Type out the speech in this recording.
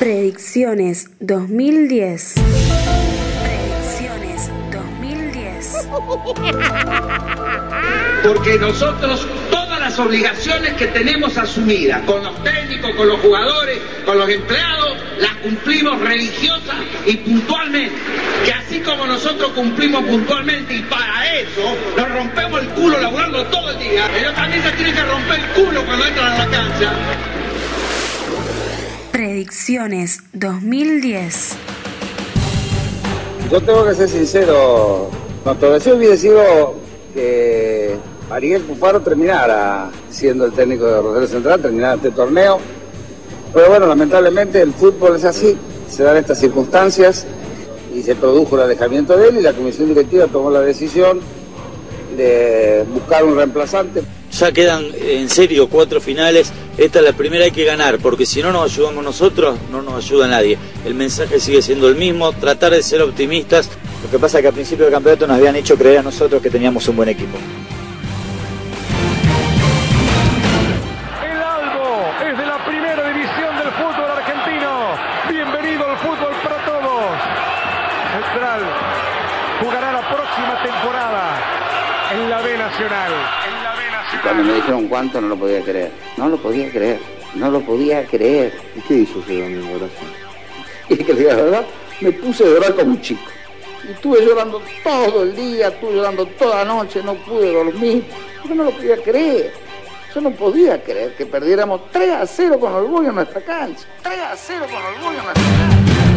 Predicciones 2010. Predicciones 2010. Porque nosotros todas las obligaciones que tenemos asumidas con los técnicos, con los jugadores, con los empleados, las cumplimos religiosa y puntualmente. Que así como nosotros cumplimos puntualmente y para eso nos rompemos el culo laburando todo el día, ellos también se tienen que romper el culo cuando entran a la cancha. Predicciones 2010. Yo tengo que ser sincero, nuestro deseo hubiera sido que Ariel Cufaro terminara siendo el técnico de Rosario Central, terminara este torneo. Pero bueno, lamentablemente el fútbol es así, se dan estas circunstancias y se produjo el alejamiento de él y la comisión directiva tomó la decisión de buscar un reemplazante. Ya quedan en serio cuatro finales. Esta es la primera hay que ganar, porque si no nos ayudamos nosotros, no nos ayuda nadie. El mensaje sigue siendo el mismo, tratar de ser optimistas. Lo que pasa es que al principio del campeonato nos habían hecho creer a nosotros que teníamos un buen equipo. El Albo es de la primera división del fútbol argentino. Bienvenido al fútbol para todos. Central jugará la próxima temporada en la B Nacional. Y cuando me dijeron cuánto no lo podía creer, no lo podía creer, no lo podía creer. ¿Y qué hizo ese domingo? Y que le diga la verdad, me puse a llorar como un chico. Y estuve llorando todo el día, estuve llorando toda la noche, no pude dormir, porque no lo podía creer. Yo no podía creer que perdiéramos 3 a 0 con orgullo en nuestra cancha. 3 a 0 con orgullo en nuestra cancha.